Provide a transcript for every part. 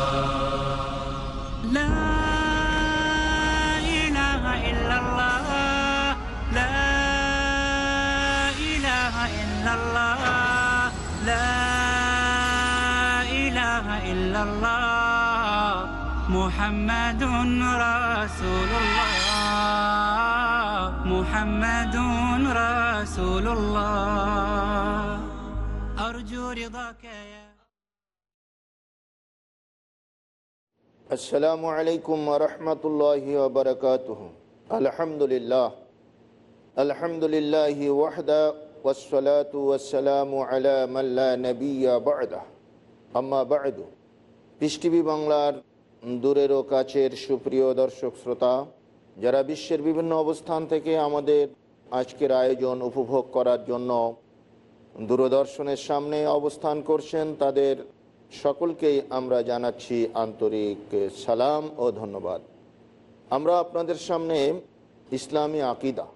محمد رسول الله محمد رسول الله أرجو رضاك يا আসসালামু আলাইকুম রহমতুল্লাহ বরকাত আলহামদুলিল্লাহ আলহামদুলিল্লাহ ওয়াহদা ওয়াসসালাতু ওয়াসসালামু আলা মাল্লা নবিয়্যা বা'দা আম্মা বা'দু পিস টিভি বাংলার দূরের ও কাছের সুপ্রিয় দর্শক শ্রোতা, যারা বিশ্বের বিভিন্ন অবস্থান থেকে আমাদের আজকের আয়োজন উপভোগ করার জন্য দূরদর্শনের সামনে অবস্থান করছেন, তাদের সকলকেই আমরা জানাচ্ছি আন্তরিক সালাম ও ধন্যবাদ। আমরা আপনাদের সামনে ইসলামী আকিদা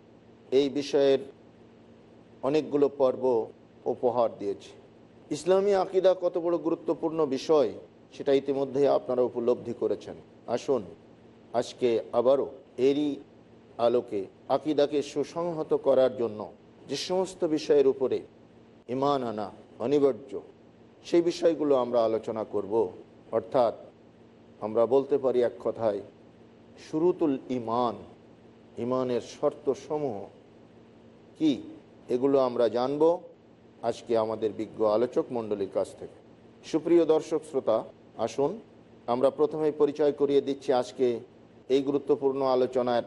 এই বিষয়ের অনেকগুলো পর্ব উপহার দিয়েছি। ইসলামী আকিদা কত বড় গুরুত্বপূর্ণ বিষয় সেটা ইতিমধ্যে আপনারা উপলব্ধি করেছেন। আসুন, আজকে আবারও এরই আলোকে, আকিদাকে সুসংহত করার জন্য যে সমস্ত বিষয়ের উপরে ইমান আনা অনিবার্য, সেই বিষয়গুলো আমরা আলোচনা করব। অর্থাৎ আমরা বলতে পারি এক কথায়, শুরুতুল ইমান, ইমানের শর্তসমূহ কি? এগুলো আমরা জানব আজকে আমাদের বিজ্ঞ আলোচক মণ্ডলীর কাছ থেকে। সুপ্রিয় দর্শক, শ্রোতা আসুন আমরা প্রথমে পরিচয় করিয়ে দিচ্ছি আজকে এই গুরুত্বপূর্ণ আলোচনার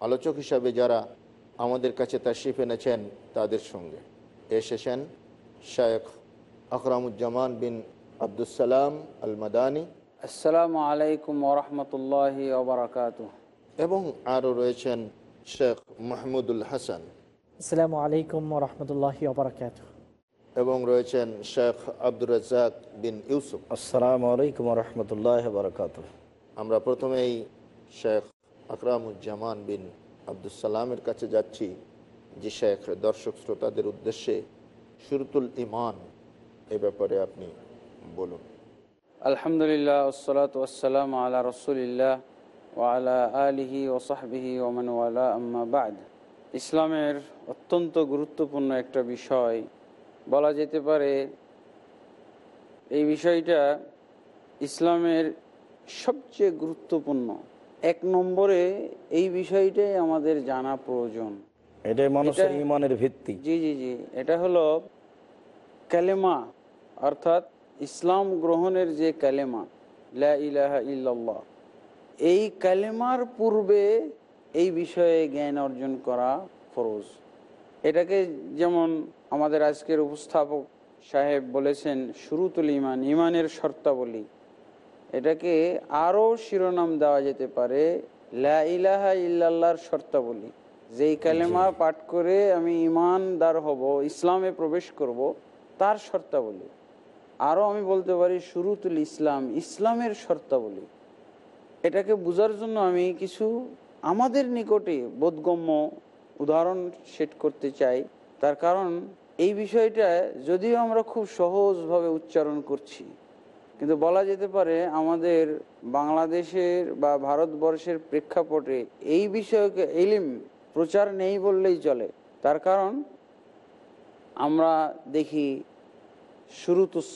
আলোচক হিসাবে যারা আমাদের কাছে তাশরিফ এনেছেন তাদের সঙ্গে। এসেছেন শায়েখ আকরামুজ্জামান বিন আবদুসালাম আল মাদানী আসসালামু আলাইকুম ওরহমতুল্লাহ ওবরাকাত এবং আরও রয়েছেন শেখ মাহমুদুল হাসান। আসসালামু আলাইকুম রহমতুল্লাহ ওবরাকাত এবং রয়েছেন শেখ আব্দুর রাজ্জাক বিন ইউসুফ। আসসালামু আলাইকুম রহমতুল্লাহ বরকাত আমরা প্রথমেই শেখ আকরামুজ্জামান বিন আবদুসালামের কাছে যাচ্ছি যে শেখ দর্শক শ্রোতাদের উদ্দেশ্যে শুরুতুল ইমান এ ব্যাপারে আপনি বলুন। আলহামদুলিল্লাহ ওসলাত ওসালাম আলা রসুলিল্লাহ ওয়ালা আলিহি ওসাহবিহি ওমান ওয়ালা আম্মা বাদ। ইসলামের অত্যন্ত গুরুত্বপূর্ণ একটা বিষয় বলা যেতে পারে এই বিষয়টা ইসলামের সবচেয়ে গুরুত্বপূর্ণ। এক নম্বরে এই বিষয়টাই আমাদের জানা প্রয়োজন। এটাই মানুষের ইমানের ভিত্তি। জি জি জি। এটা হলো কালেমা অর্থাৎ ইসলাম গ্রহণের যে কালেমা লা ইলাহা ইল্লাল্লাহ এই কালেমার পূর্বে এই বিষয়ে জ্ঞান অর্জন করা ফরজ। এটাকে যেমন আমাদের আজকের উপস্থাপক সাহেব বলেছেন শুরুতুল ইমান ইমানের শর্তাবলী। এটাকে আরও শিরোনাম দেওয়া যেতে পারে লা ইলাহা ইল্লাল্লাহর শর্তাবলী। যেই কালেমা পাঠ করে আমি ইমানদার হব ইসলামে প্রবেশ করব তার শর্তাবলী। আরও আমি বলতে পারি শুরুতুল ইসলাম ইসলামের শর্তাবলী। এটাকে বোঝার জন্য আমি কিছু আমাদের নিকটে বোধগম্য উদাহরণ সেট করতে চাই। তার কারণ এই বিষয়টা যদিও আমরা খুব সহজভাবে উচ্চারণ করছি, কিন্তু বলা যেতে পারে আমাদের বাংলাদেশের বা ভারতবর্ষের প্রেক্ষাপটে এই বিষয়কে, এলিম প্রচার নেই বললেই চলে। তার কারণ আমরা দেখি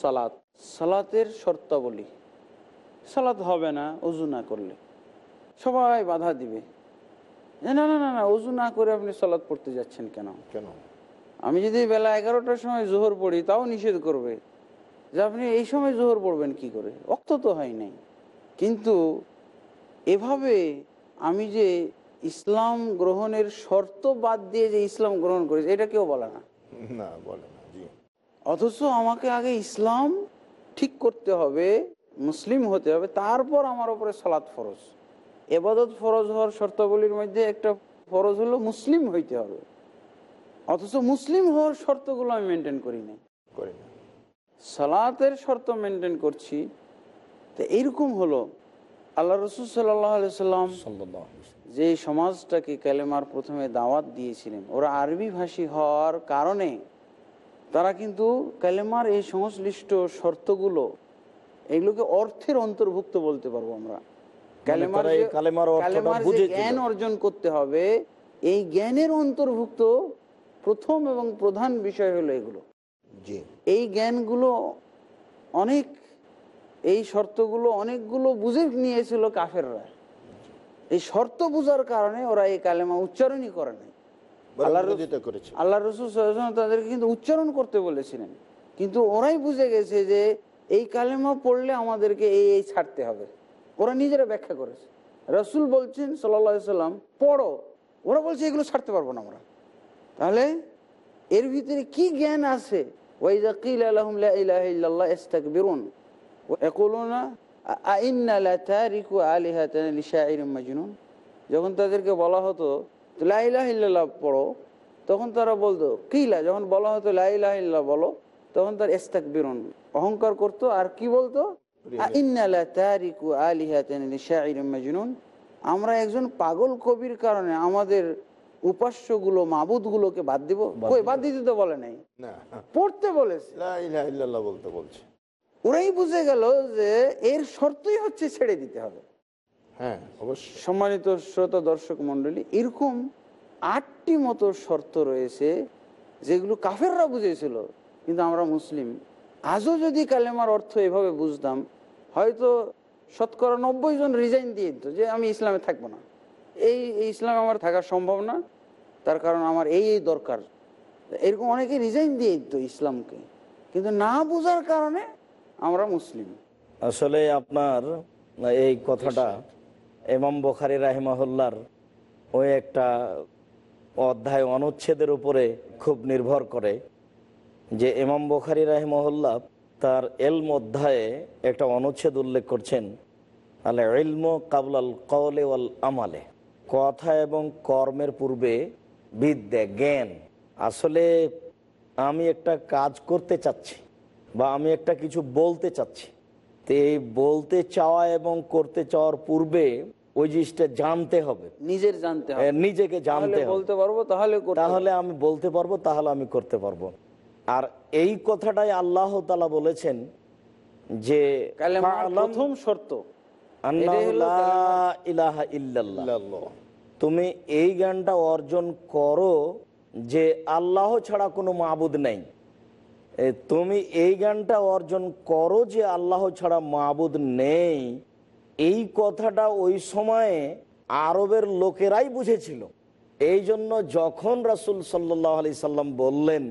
সালাত, সালাতের শর্তাবলী। সালাত হবে না, অজু না করলে। সবাই বাধা দিবে। না না না না, অজু না করে আপনি সালাত পড়তে যাচ্ছেন কেন? কেন? আমি যদি বেলা এগারোটার সময় জোহর পড়ি তাও নিষেধ করবে। যে আপনি এই সময় জোহর পড়বেন কি করে? রক্ত তো হয় নাই। কিন্তু এভাবে আমি যে ইসলাম গ্রহণের শর্ত বাদ দিয়ে যে ইসলাম গ্রহণ করেছি এটা কেউ বলে না। না বলে না অথচ আমাকে আগে ইসলাম ঠিক করতে হবে মুসলিম হতে হবে তারপর আমার উপরে সালাত ফরজ। এবাদত ফরজ হওয়ার শর্তাবলীর মধ্যে একটা ফরজ হলো মুসলিম হইতে হবে। অথচ মুসলিম হওয়ার শর্তগুলো আমি মেনটেন করি না করি না সালাতের শর্ত মেনটেন করছি তো এইরকম হলো আল্লাহ রসুল সাল্লাম। যে সমাজটাকে কালেমার প্রথমে দাওয়াত দিয়েছিলেন ওরা আরবি ভাষী হওয়ার কারণে তারা কিন্তু ক্যালেমার এই সংশ্লিষ্ট শর্তগুলো এগুলোকে অর্থের অন্তর্ভুক্ত বলতে পারব আমরা যে বুঝেছিল। জ্ঞান অর্জন করতে হবে এই জ্ঞানের অন্তর্ভুক্ত প্রথম এবং প্রধান বিষয় হলো এগুলো। এই জ্ঞানগুলো অনেক এই শর্তগুলো অনেকগুলো বুঝে নিয়েছিল কাফেররা। এই শর্ত বুঝার কারণে ওরা এই কালেমা উচ্চারণই করে নাই। আল্লাহ রসুল তাদেরকে কিন্তু উচ্চারণ করতে বলেছিলেন। কিন্তু ওরাই বুঝে গেছে যে এই কালেমা পড়লে আমাদেরকে এই এই ছাড়তে হবে। ওরা নিজেরা ব্যাখ্যা করেছে। রসুল বলছেন সাল্লা সাল্লাম পড়ো। ওরা বলছে এগুলো ছাড়তে পারব না আমরা। তাহলে এর ভিতরে কি জ্ঞান আছে? যখন তাদেরকে বলা হতো পড়ো তখন তারা বলতো কিলা? যখন বলা হতো বলো তখন তার ইস্তাকবিরুন অহংকার করতো। আর কি বলতো? আমরা একজন পাগল কবির কারণে আমাদের উপাস্যগুলো মাবুদগুলোকে বাদ দিব। কই বাদ দিতে তো বলে নাই। পড়তে বলেছে। লা ইলাহা ইল্লাল্লাহ বলতে বলছে। ওরাই বুঝে গেল যে এর শর্তই হচ্ছে ছেড়ে দিতে হবে। হ্যাঁ অবশ্যই। সম্মানিত শ্রোতা দর্শক মন্ডলী এরকম আটটি মতো শর্ত রয়েছে যেগুলো কাফেররা বুঝেছিল কিন্তু আমরা মুসলিম। আজও যদি কালেমার অর্থ এভাবে বুঝতাম হয়তো শতকরা নব্বই জন রিজাইন দিয়ে দিত যে আমি ইসলামে থাকব না। এই ইসলাম আমার থাকা সম্ভব না, তার কারণ আমার এই এই দরকার। এরকম অনেকে রিজাইন দিয়ে দিত ইসলামকে, কিন্তু না বোঝার কারণে আমরা মুসলিম। আসলে আপনার এই কথাটা এমাম বখারি রাহিমাহুল্লার ওই একটা অধ্যায় অনুচ্ছেদের উপরে খুব নির্ভর করে যে এমাম বখারি রাহিমহল্লা তার এলম অধ্যায়ে একটা অনুচ্ছেদ উল্লেখ করছেন আলে এলম কাবলাল কওলে ওয়াল আমালে কথা এবং কর্মের পূর্বে বিদ্যা জ্ঞান। আসলে আমি একটা কাজ করতে চাচ্ছি বা আমি একটা কিছু বলতে চাচ্ছি। তো এই বলতে চাওয়া এবং করতে চাওয়ার পূর্বে ওই জিনিসটা জানতে হবে। নিজের জানতে হবে। নিজেকে জানতে বলতে পারব তাহলে তাহলে আমি বলতে পারব তাহলে আমি করতে পারব। আর এই কথাটাই আল্লাহ তালা বলেছেন যে কালেমার "ফা'লাম প্রথম শর্ত। তুমি এই জ্ঞানটা অর্জন করো যে আল্লাহ ছাড়া কোনো মাবুদ নেই। তুমি এই জ্ঞানটা অর্জন করো যে আল্লাহ ছাড়া মাবুদ নেই। এই কথাটা ওই সময়ে আরবের লোকেরাই বুঝেছিল। এই জন্য যখন রাসুল সাল্লাহ আলি সাল্লাম বললেন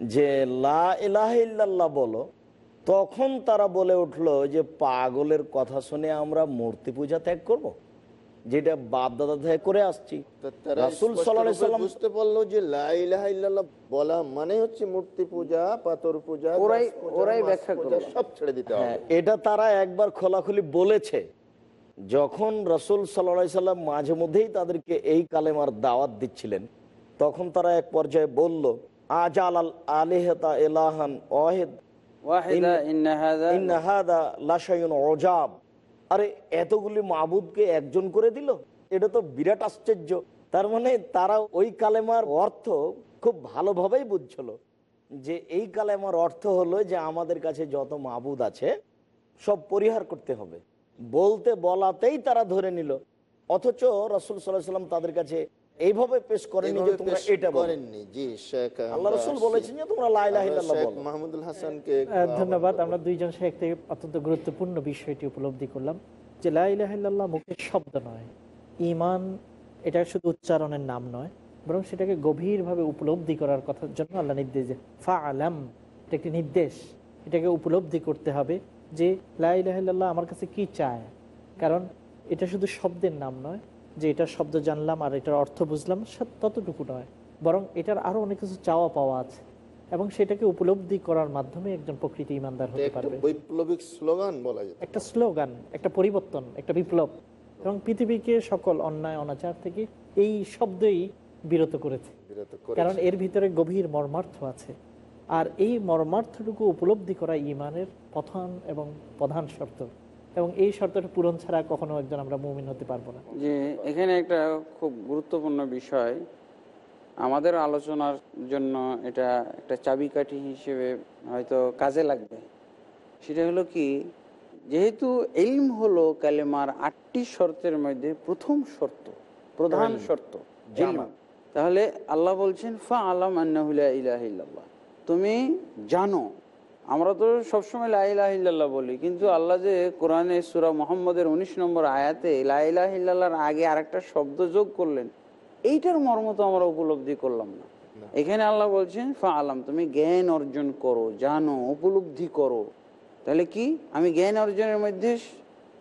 যে লা ইলাহা ইল্লাল্লাহ বলো তখন তারা বলে উঠল যে পাগলের কথা শুনে আমরা মূর্তি পূজা ত্যাগ করব। যেটা বাপ দাদা থেকে করে আসছি। বুঝতে পারল যে বলা মানে হচ্ছে মূর্তি পূজা পাথর পূজা ওরাই- ওরাই ব্যাখ্যা সব ছেড়ে দিতে হ্যাঁ, এটা তারা একবার খোলাখুলি বলেছে। যখন রসুল সাল্লা সাল্লাম মাঝে মধ্যেই তাদেরকে এই কালেমার দাওয়াত দিচ্ছিলেন তখন তারা এক পর্যায়ে বলল আজাল আল আলেহতা এলাহান ওয়াহেদ অজাব আরে এতগুলি মাবুদকে একজন করে দিল? এটা তো বিরাট আশ্চর্য। তার মানে তারা ওই কালেমার অর্থ খুব ভালোভাবেই বুঝছিল। যে এই কালেমার অর্থ হলো যে আমাদের কাছে যত মাবুদ আছে সব পরিহার করতে হবে। বলতে বলাতেই তারা ধরে নিল। অথচ রসুল সাল্লাহ সাল্লাম তাদের কাছে এইভাবে পেশ করেনি যে তোমরা এটা করেননি। জি শেখ আল্লাহ রসুল। বলেছেন যে তোমরা লাইলাহ আমরা ইল্লাল্লাহ বলো। মাহমুদুল হাসানকে ধন্যবাদ। আমরা দুইজন শেখ থেকে অত্যন্ত গুরুত্বপূর্ণ বিষয়টি উপলব্ধি করলাম। যে লাইলাহিল্লাহ মুখের শব্দ নয় ইমান এটা শুধু উচ্চারণের নাম নয় বরং সেটাকে গভীরভাবে উপলব্ধি করার কথার জন্য আল্লাহ নির্দেশ যে ফা আলাম এটা একটি নির্দেশ। এটাকে উপলব্ধি করতে হবে যে লাইলাহিল্লাহ আমার কাছে কি চায়। কারণ এটা শুধু শব্দের নাম নয় যে এটার শব্দ জানলাম আর এটার অর্থ বুঝলাম ততটুকু নয়। বরং এটার আরও অনেক কিছু চাওয়া পাওয়া আছে এবং সেটাকে উপলব্ধি করার মাধ্যমে একজন প্রকৃতি ইমানদার হতে পারবে। বৈপ্লবিক স্লোগান বলা যেত একটা স্লোগান একটা পরিবর্তন একটা বিপ্লব। এবং পৃথিবীকে সকল অন্যায় অনাচার থেকে এই শব্দই বিরত করেছে। বিরত করেছে। কারণ এর ভিতরে গভীর মর্মার্থ আছে। আর এই মর্মার্থটুকু উপলব্ধি করা ইমানের প্রধান এবং প্রধান শর্ত। এবং এই শর্তটা পূরণ ছাড়া কখনো একজন আমরা মুমিন হতে পারব না। যে এখানে একটা খুব গুরুত্বপূর্ণ বিষয়। আমাদের আলোচনার জন্য এটা একটা চাবিকাঠি হিসেবে হয়তো কাজে লাগবে। সেটা হলো কি যেহেতু ইলম হলো কালেমার আটটি শর্তের মধ্যে প্রথম শর্ত প্রধান শর্ত তাহলে আল্লাহ বলছেন ফা আলম ইলাহ তুমি জানো আমরা তো সবসময় লাইলাহিল্লাহ বলি কিন্তু আল্লাহ যে কোরআনে সুরা মোহাম্মদের উনিশ নম্বর আয়াতে লাইলাহিল্লাহর আগে আরেকটা শব্দ যোগ করলেন এইটার মর্ম তো আমরা উপলব্ধি করলাম না। এখানে আল্লাহ বলছেন ফা আলাম তুমি জ্ঞান অর্জন করো জানো উপলব্ধি করো। তাহলে কি? আমি জ্ঞান অর্জনের মধ্যে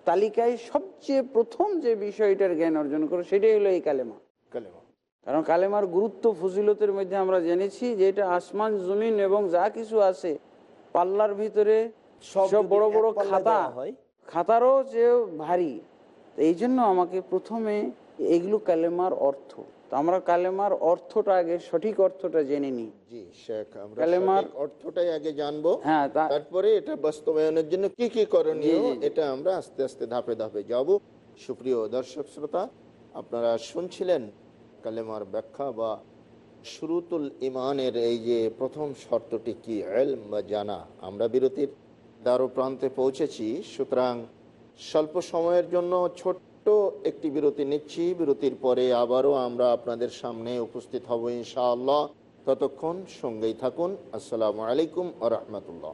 তালিকায় সবচেয়ে প্রথম যে বিষয়টার জ্ঞান অর্জন করো সেটাই হলো এই কালেমা। কালেমা। কারণ কালেমার গুরুত্ব ফজিলতের মধ্যে আমরা জেনেছি যে এটা আসমান জমিন এবং যা কিছু আছে পাল্লার ভিতরে সব বড় বড় খাতা হয়, খাতারও যে ভারী এই জন্য আমাকে প্রথমে এগুলো কালেমার অর্থ। তো আমরা কালেমার অর্থটা আগে সঠিক অর্থটা জেনে নিই। জি শেখ আমরা কালেমার- অর্থটাই আগে জানব। হ্যাঁ তারপরে এটা বাস্তবায়নের জন্য কি কি করণীয়। এটা আমরা আস্তে আস্তে ধাপে ধাপে যাব। সুপ্রিয় দর্শক শ্রোতা আপনারা শুনছিলেন কালেমার ব্যাখ্যা বা শুরুতুল ইমানের এই যে প্রথম শর্তটি কি? এলম বা জানা। আমরা বিরতির দ্বারো প্রান্তে পৌঁছেছি। সুতরাং স্বল্প সময়ের জন্য ছোট্ট একটি বিরতি নিচ্ছি। বিরতির পরে আবারও আমরা আপনাদের সামনে উপস্থিত হব ইনশাআল্লাহ। ততক্ষণ সঙ্গেই থাকুন। আসসালামু আলাইকুম আ রহমতুল্লাহ।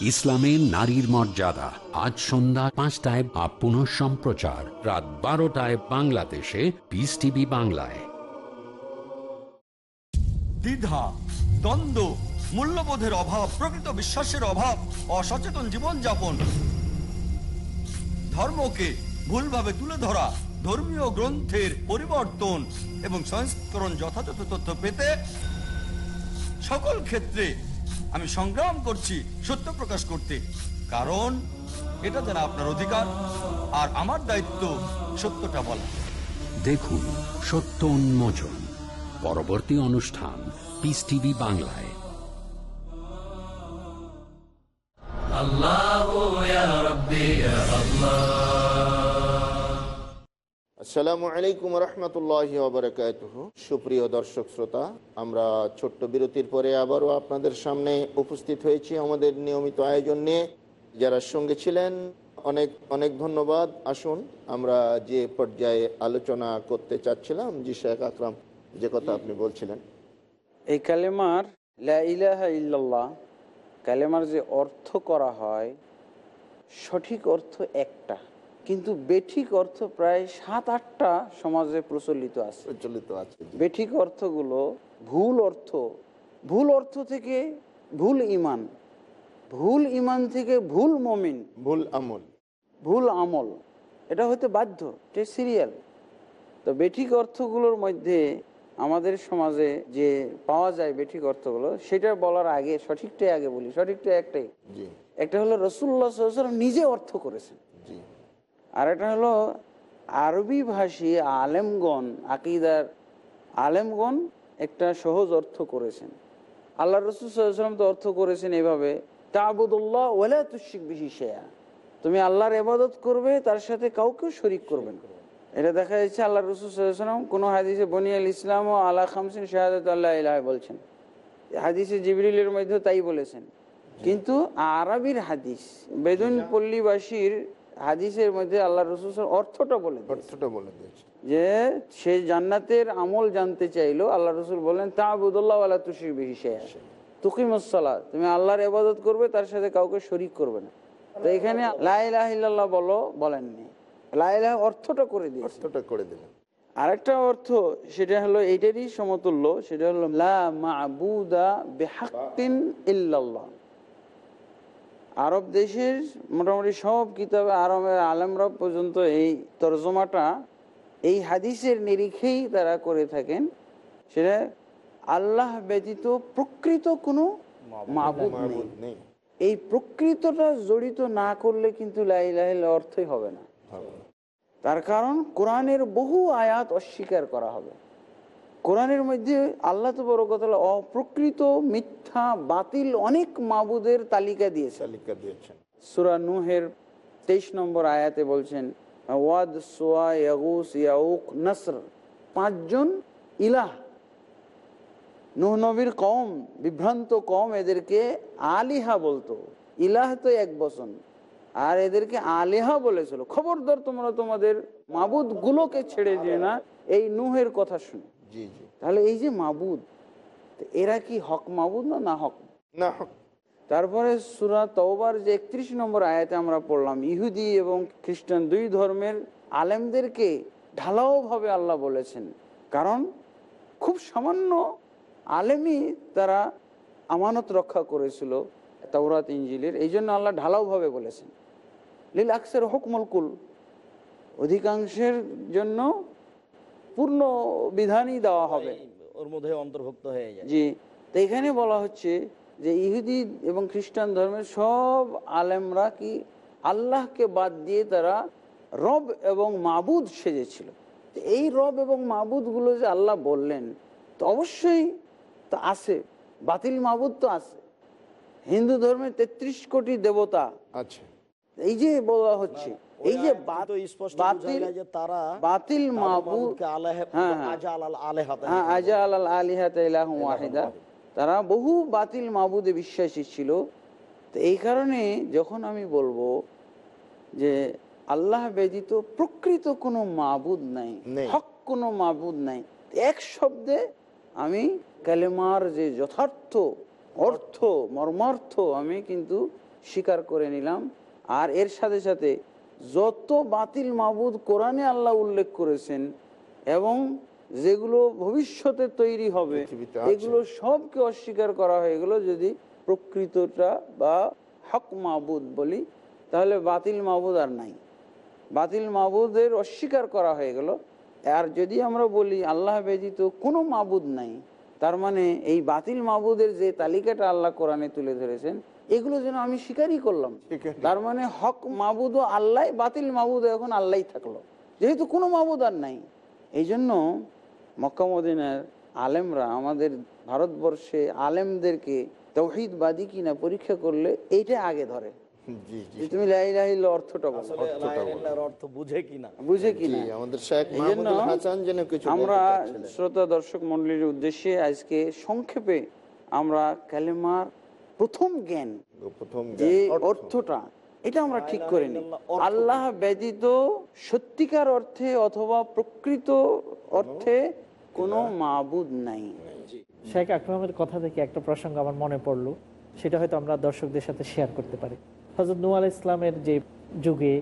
ইসলামে নারীর মর্যাদা। আজ সন্ধ্যা পাঁচটায় বা পুনঃ সম্প্রচার। রাত বারোটায় বাংলাদেশে। পিস টিভি বাংলায়। দ্বিধা, দ্বন্দ্ব, মূল্যবোধের অভাব, প্রকৃত বিশ্বাসের অভাব, অসচেতন জীবনযাপন। ধর্মকে ভুলভাবে তুলে ধরা, ধর্মীয় গ্রন্থের পরিবর্তন এবং সংস্করণ যথাযথ তথ্য পেতে সকল ক্ষেত্রে আমি সংগ্রাম করছি সত্য প্রকাশ করতে। কারণ এটা যেন আপনার অধিকার আর আমার দায়িত্ব সত্যটা বলা। দেখুন সত্য উন্মোচন পরবর্তী অনুষ্ঠান পিস টিভি বাংলায়। আল্লাহ। আসসালামু আলাইকুম রহমতুল্লাহ ওবরাকাত সুপ্রিয় দর্শক শ্রোতা, আমরা ছোট্ট বিরতির পরে আবারও আপনাদের সামনে উপস্থিত হয়েছি আমাদের নিয়মিত আয়োজন নিয়ে। যারা সঙ্গে ছিলেন, অনেক অনেক ধন্যবাদ। আসুন, আমরা যে পর্যায়ে আলোচনা করতে চাচ্ছিলাম, জি শেখ আকরাম, যে কথা আপনি বলছিলেন। এই কালেমার লা ইলাহা ইল্লাল্লাহ, কালেমার যে অর্থ করা হয়, সঠিক অর্থ একটা। কিন্তু বেঠিক অর্থ প্রায় সাত আটটা সমাজে প্রচলিত আছে। প্রচলিত আছে বেঠিক অর্থগুলো ভুল অর্থ ভুল অর্থ থেকে ভুল ইমান ভুল ইমান থেকে ভুল মমিন ভুল আমল। ভুল আমল এটা হতে বাধ্য এটা সিরিয়াল। তো বেঠিক অর্থগুলোর মধ্যে আমাদের সমাজে যে পাওয়া যায় বেঠিক অর্থগুলো সেটা বলার আগে সঠিকটাই আগে বলি সঠিকটা একটাই। একটা হলো রসুল্লাহ নিজে অর্থ করেছেন। আর এটা হলো আরবি ভাষী আলেমগণ, আকিদার আলেমগণ একটা সহজ অর্থ করেছেন। আল্লাহ রসুল সাল্লাম তো অর্থ করেছেন এভাবে, তাবুদুল্লাহ ওলা তুশিক বেশি শেয়া তুমি আল্লাহর এবাদত করবে, তার সাথে কাউকেও শরিক করবেন এটা দেখা যাচ্ছে আল্লাহ রসুল সাল্লাম কোনো হাদিসে বনিয়াল ইসলাম ও আল্লাহ খামসিন শাহাদত আল্লাহ ইলাহ বলছেন। হাদিসে জিবরিলের মধ্যে তাই বলেছেন। কিন্তু আরবির হাদিস বেদুন পল্লীবাসীর হাদিসের মধ্যে আল্লাহ রসুল অর্থটা বলে অর্থটা বলে দিয়েছে যে সে জান্নাতের আমল জানতে চাইলো আল্লাহ রসুল বললেন তা আবুদুল্লাহ আল্লাহ তুষির তুমি আল্লাহর এবাদত করবে তার সাথে কাউকে শরিক করবে না। তো এখানে লাইলাহ বলো বলেননি। লাইলাহ অর্থটা করে দিয়ে অর্থটা করে দিলেন। আরেকটা অর্থ সেটা হলো এইটারই সমতুল্য সেটা হলো লা মাবুদা বেহাক্কিন ইল্লাল্লাহ। আরব দেশের মোটামুটি সব কিতাবে আরবের আলেমরা পর্যন্ত এই তর্জমাটা এই হাদিসের নিরিখেই তারা করে থাকেন। সেটা আল্লাহ ব্যতীত প্রকৃত কোনো নেই। মাহবুদ নেই। এই প্রকৃতটা জড়িত না করলে কিন্তু লাইলাহিল অর্থই হবে না। তার কারণ কোরআনের বহু আয়াত অস্বীকার করা হবে। কোরআনের মধ্যে আল্লাহ তো বড় কথা হলো অপ্রকৃত মিথ্যা বাতিল অনেক মাবুদের তালিকা দিয়েছে তালিকা দিয়েছেন। সুরা নুহের তেইশ নম্বর আয়াতে বলছেন ওয়াদ সোয়া ইয়াগুস ইয়াউক নসর পাঁচজন ইলাহ। নুহ নবীর কম বিভ্রান্ত কম এদেরকে আলিহা বলতো। ইলাহ তো এক বসন আর এদেরকে আলিহা বলেছিল। খবরদার তোমরা তোমাদের মাবুদ গুলোকে ছেড়ে দিয়ে না। এই নুহের কথা শুনে। জি জি। তাহলে এই যে মাবুদ এরা কি হক মাবুদ না না হক? না হক। তারপরে সুরা তওবার যে একত্রিশ নম্বর আয়াতে আমরা পড়লাম ইহুদি এবং খ্রিস্টান দুই ধর্মের আলেমদেরকে ঢালাওভাবে আল্লাহ বলেছেন। কারণ খুব সামান্য আলেমই তারা আমানত রক্ষা করেছিল তাওরাত ইঞ্জিলের এই জন্য আল্লাহ ঢালাওভাবে বলেছেন। লীল আকসের হুকমুল কুল অধিকাংশের জন্য পূর্ণ বিধানই দেওয়া হবে। ওর মধ্যে অন্তর্ভুক্ত হয়ে যায়। জি তো এখানে বলা হচ্ছে যে ইহুদি এবং খ্রিস্টান ধর্মের সব আলেমরা কি আল্লাহকে বাদ দিয়ে তারা রব এবং মাবুদ সেজেছিল। তো এই রব এবং মাবুদগুলো যে আল্লাহ বললেন তো অবশ্যই তো আছে বাতিল মাবুদ তো আছে। হিন্দু ধর্মের তেত্রিশ কোটি দেবতা। আচ্ছা এই যে বলা হচ্ছে এই যে স্পষ্ট বাতিল যে তারা বাতিল হ্যাঁ, হ্যাঁ। হ্যাঁ ওয়াহিদা তারা বহু বাতিল মাবুদে বিশ্বাসী ছিল তো এই কারণে যখন আমি বলব যে আল্লাহ ব্যতীত প্রকৃত কোনো মাবুদ নাই নেই। হক কোনো মাবুদ নাই এক শব্দে আমি কালেমার যে যথার্থ অর্থ মর্মার্থ আমি কিন্তু স্বীকার করে নিলাম আর এর সাথে সাথে যত বাতিল মাবুদ কোরআনে আল্লাহ উল্লেখ করেছেন এবং যেগুলো ভবিষ্যতে তৈরি হবে এগুলো সবকে অস্বীকার করা হয়ে গেল যদি প্রকৃতটা বা হক মাবুদ বলি তাহলে বাতিল মাবুদ আর নাই। বাতিল মাবুদের অস্বীকার করা হয়ে গেল। আর যদি আমরা বলি আল্লাহ ব্যতীত কোনো মাবুদ নাই তার মানে এই বাতিল মাবুদের যে তালিকাটা আল্লাহ কোরআনে তুলে ধরেছেন এগুলো যেন আমি স্বীকারই করলাম। তার মানে হক মাবুদ ও আল্লাহ বাতিল মাবুদ এখন আল্লাহ থাকল। যেহেতু কোনো মাবুদ আর নাই। এই জন্য মক্কামদিনের আলেমরা আমাদের ভারতবর্ষে আলেমদেরকে তৌহিদবাদী কিনা পরীক্ষা করলে এইটা আগে ধরে। জি জি। যে তুমি অর্থটা বলো। আসলে লা ইলাহা ইল্লাল্লাহর অর্থ বুঝে কিনা? বুঝে কিনা। আমাদের শেখ এই জন্য মাহমুদুল হাসান যেন কিছু আমরা শ্রোতা দর্শক মন্ডলীর উদ্দেশ্যে আজকে সংক্ষেপে আমরা কালেমার প্রথম জ্ঞান প্রথম যে অর্থটা এটা আমরা ঠিক করে নিই আল্লাহ ব্যতীত সত্যিকার অর্থে অথবা প্রকৃত অর্থে কোনো মাবুদ নাই। শেখ আকরামের কথা থেকে একটা প্রসঙ্গ আমার মনে পড়ল সেটা হয়তো আমরা দর্শকদের সাথে শেয়ার করতে পারি। হজরত নু আলাহ ইসলামের যে যুগে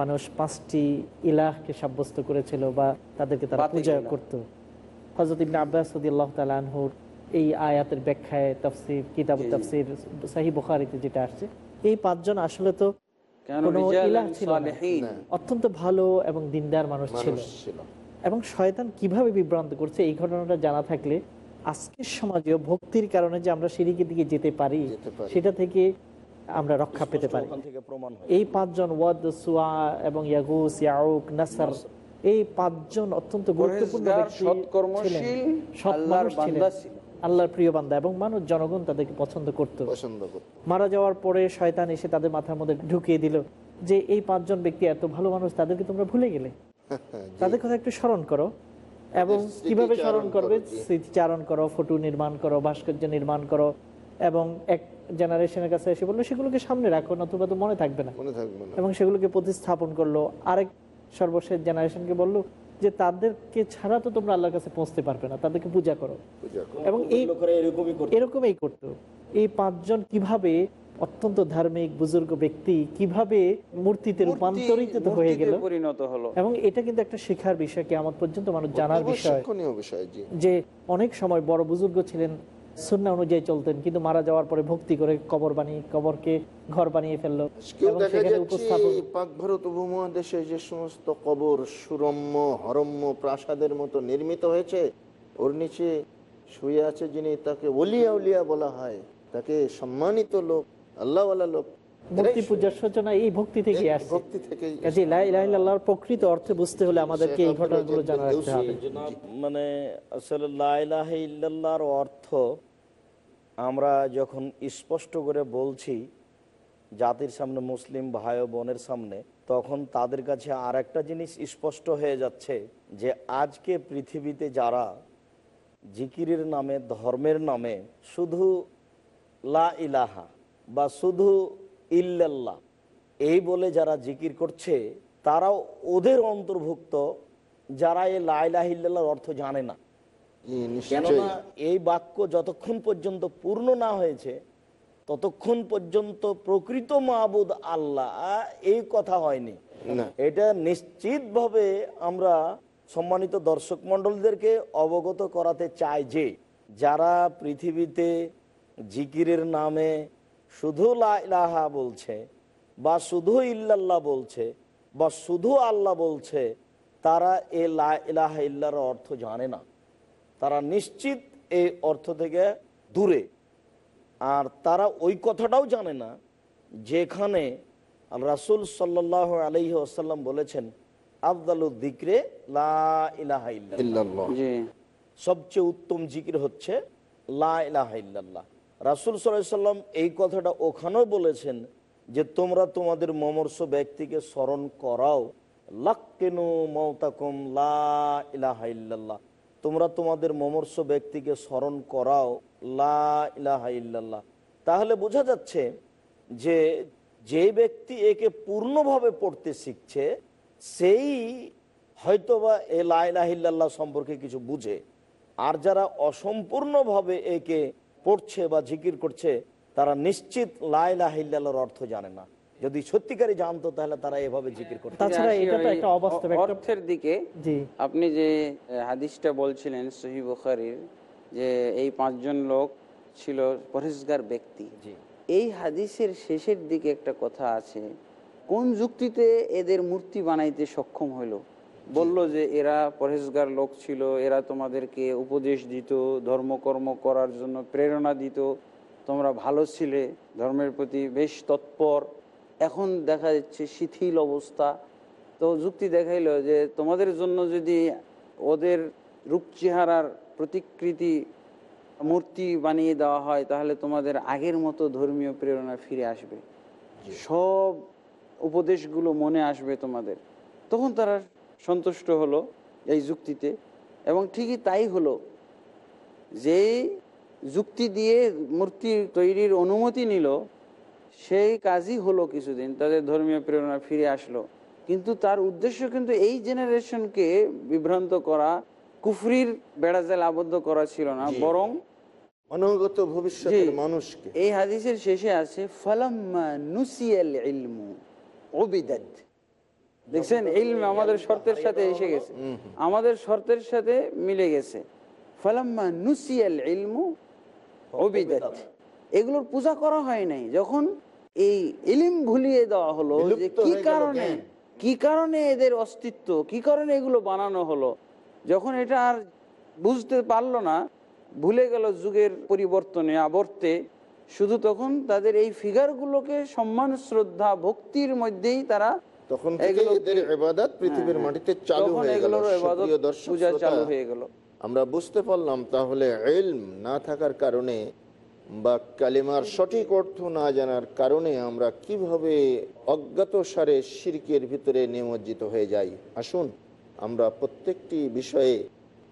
মানুষ পাঁচটি ইলাহকে সাব্যস্ত করেছিল বা তাদেরকে তারা পূজা। করত। হজরত ইবনে আব্বাস আল্লাহ তালানহুর এই আয়াতের ব্যাখ্যায় তফসির কিতাব। তফসির সাহি বুখারিতে যেটা আসছে এই পাঁচজন আসলে তো। অত্যন্ত ভালো এবং দিনদার মানুষ ছিল। এবং শয়তান কীভাবে বিভ্রান্ত করছে এই ঘটনাটা জানা থাকলে আজকের সমাজেও ভক্তির কারণে যে আমরা সিঁড়িকে দিকে যেতে পারি সেটা থেকে আমরা রক্ষা পেতে পারি। এই পাঁচজন ওয়াদ সুয়া এবং ইয়াগুস ইয়াউক নাসার এই পাঁচজন অত্যন্ত গুরুত্বপূর্ণ সৎকর্মশীল, ছিলেন। সৎ মানুষ ছিলেন। আল্লাহর প্রিয় বান্দা এবং মানুষ জনগণ তাদেরকে পছন্দ করত। পছন্দ করত। মারা যাওয়ার পরে শয়তান এসে তাদের মাথার মধ্যে ঢুকিয়ে দিল যে এই পাঁচজন ব্যক্তি এত ভালো মানুষ তাদেরকে তোমরা ভুলে গেলে। তাদের কথা একটু স্মরণ করো এবং কীভাবে স্মরণ করবে? করো, স্মৃতিচারণ করো ফটো নির্মাণ করো ভাস্কর্য নির্মাণ করো এবং এক জেনারেশনের কাছে এসে বলল সেগুলোকে সামনে রাখো নতুবা তো মনে থাকবে না। মনে থাকবে না। এবং সেগুলোকে প্রতিস্থাপন করল। আরেক সর্বশেষ জেনারেশনকে বলল যে তাদেরকে ছাড়া তো তোমরা আল্লাহর কাছে পৌঁছতে পারবে না তাদেরকে পূজা করো। এবং এই এরকমই করতো। এই পাঁচজন কীভাবে অত্যন্ত ধার্মিক বুজুর্গ ব্যক্তি কীভাবে মূর্তিতে রূপান্তরিত হয়ে গেল পরিণত হলো। এবং এটা কিন্তু একটা শেখার বিষয় কি আমার পর্যন্ত মানুষ জানার বিষয়। বিষয় যে অনেক সময় বড় বুজুর্গ ছিলেন সুন্না অনুযায়ী চলতেন কিন্তু মারা যাওয়ার পরে ভক্তি করে কবর বানিয়ে কবরকে ঘর বানিয়ে ফেলল। পাক ভারত উপমহাদেশে যে সমস্ত কবর সুরম্য হরম্য প্রাসাদের মতো নির্মিত হয়েছে ওর নিচে শুয়ে আছে যিনি তাকে ওলিয়া উলিয়া বলা হয় তাকে সম্মানিত লোক আল্লাহওয়ালা লোক। মূর্তি পূজার সূচনা এই ভক্তি থেকে আসছে। ভক্তি থেকে কাজে আল্লাহর প্রকৃত অর্থে বুঝতে হলে আমাদেরকে এই ঘটনাগুলো জানা রাখতে হবে। মানে আসলে লা ইলাহা ইল্লাল্লাহর অর্থ আমরা যখন স্পষ্ট করে বলছি জাতির সামনে, মুসলিম ভাই বোনের সামনে, তখন তাদের কাছে আর একটা জিনিস স্পষ্ট হয়ে যাচ্ছে যে আজকে পৃথিবীতে যারা জিকিরের নামে, ধর্মের নামে শুধু লা ইলাহা বা শুধু ইল্লাল্লাহ এই বলে যারা জিকির করছে, তারাও ওদের অন্তর্ভুক্ত যারা এই লা ইলাহা ইল্লাল্লাহর অর্থ জানে না। কেননা এই বাক্য যতক্ষণ পর্যন্ত পূর্ণ না হয়েছে ততক্ষণ পর্যন্ত প্রকৃত মাহবুদ আল্লাহ এই কথা হয়নি। এটা নিশ্চিতভাবে আমরা সম্মানিত দর্শক মণ্ডলদেরকে অবগত করাতে চাই যে যারা পৃথিবীতে জিকিরের নামে শুধু লাহা বলছে বা শুধু ইল্লাল্লাহ বলছে বা শুধু আল্লাহ বলছে তারা এ লা ইলাহা ইল্লার অর্থ জানে না। তারা নিশ্চিত এই অর্থ থেকে দূরে আর তারা ওই কথাটাও জানে না যেখানে রাসুল সাল্লাহ আলহি আসাল্লাম বলেছেন আফদালুদ দিকরে লা ইলাহা ইল্লাল্লাহ। ইল্লাল্লাহ। জি সবচেয়ে উত্তম জিকির হচ্ছে লা ইলাহা ইল্লাল্লাহ রাসুল সাল্লাম এই কথাটা ওখানেও বলেছেন যে তোমরা তোমাদের মমর্ষ ব্যক্তিকে স্মরণ করাও লাক্কেনু মৌতাকুম লা ইলাহা ইল্লাল্লাহ তোমরা তোমাদের মমর্ষ ব্যক্তিকে স্মরণ করাও, লা ইলাহা ইল্লাল্লাহ। তাহলে বোঝা যাচ্ছে যে যে ব্যক্তি একে পূর্ণভাবে পড়তে শিখছে, সেই হয়তোবা এ লাইলাহিল্লাহ সম্পর্কে কিছু বুঝে। আর যারা অসম্পূর্ণভাবে একে পড়ছে বা জিকির করছে, তারা নিশ্চিত লাইলাহিল্লাহর অর্থ জানে না। যদি সত্যিকারই জানতো তাহলে তারা এভাবে জিকির করতো। তাছাড়া এটা তো একটা অবাস্তব অর্থের দিকে আপনি যে হাদিসটা বলছিলেন সহি বুখারির যে এই পাঁচজন লোক ছিল পরিষ্কার ব্যক্তি। এই হাদিসের শেষের দিকে একটা কথা আছে কোন যুক্তিতে এদের মূর্তি বানাইতে সক্ষম হইল? বলল যে এরা পরেশগার লোক ছিল এরা তোমাদেরকে উপদেশ দিত ধর্মকর্ম করার জন্য প্রেরণা দিত তোমরা ভালো ছিলে ধর্মের প্রতি বেশ তৎপর। এখন দেখা যাচ্ছে শিথিল অবস্থা। তো যুক্তি দেখাইলো যে তোমাদের জন্য যদি ওদের রূপ চেহারার প্রতিকৃতি মূর্তি বানিয়ে দেওয়া হয় তাহলে তোমাদের আগের মতো ধর্মীয় প্রেরণা ফিরে আসবে। সব উপদেশগুলো মনে আসবে তোমাদের। তখন তারা সন্তুষ্ট হলো এই যুক্তিতে। এবং ঠিকই তাই হলো যেই যুক্তি দিয়ে মূর্তি তৈরির অনুমতি নিল সেই কাজই হলো কিছুদিন তাদের ধর্মীয় প্রেরণা ফিরে আসলো। কিন্তু তার উদ্দেশ্য কিন্তু এই জেনারেশনকে বিভ্রান্ত করা কুফরির বেড়াজাল আবদ্ধ করা ছিল না বরং অনাগত ভবিষ্যতের মানুষকে। এই হাদিসের শেষে আছে ফালাম্মা নুসিয়াল ইলমু উবিদাত। দেখছেন ইলম আমাদের শর্তের সাথে এসে গেছে। আমাদের শর্তের সাথে মিলে গেছে। ফালাম্মা নুসিয়াল ইলমু এগুলোর পূজা করা হয় নাই। যখন এই ইলিম ভুলিয়ে দেওয়া হলো যে কি কারণে কি কারণে এদের অস্তিত্ব কি কারণে এগুলো বানানো হলো? যখন এটা আর বুঝতে পারল না ভুলে গেল যুগের পরিবর্তনে আবর্তে শুধু তখন তাদের এই ফিগারগুলোকে সম্মান শ্রদ্ধা ভক্তির মধ্যেই তারা তখন এদের পৃথিবীর হ্যাঁ, মাটিতে চালু হয়ে গেল পূজা চালু হয়ে গেল। আমরা বুঝতে পারলাম তাহলে এলম না থাকার কারণে বা কালিমার সঠিক অর্থ না জানার কারণে আমরা কিভাবে অজ্ঞাত সারে শিরকের ভিতরে নিমজ্জিত হয়ে যাই আসুন আমরা প্রত্যেকটি বিষয়ে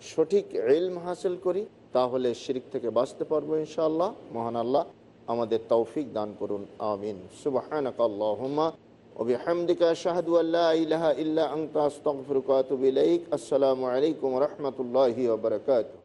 সঠিক এলম হাসিল করি তাহলে শিরিক থেকে বাঁচতে পারবো ইনশাআল্লাহ মহান আল্লাহ আমাদের তৌফিক দান করুন আমিন সুবহানাক আল্লাহুম্মা وبحمدك أشهد أن لا إله إلا أنت أستغفرك وأتوب إليك السلام عليكم ورحمة الله وبركاته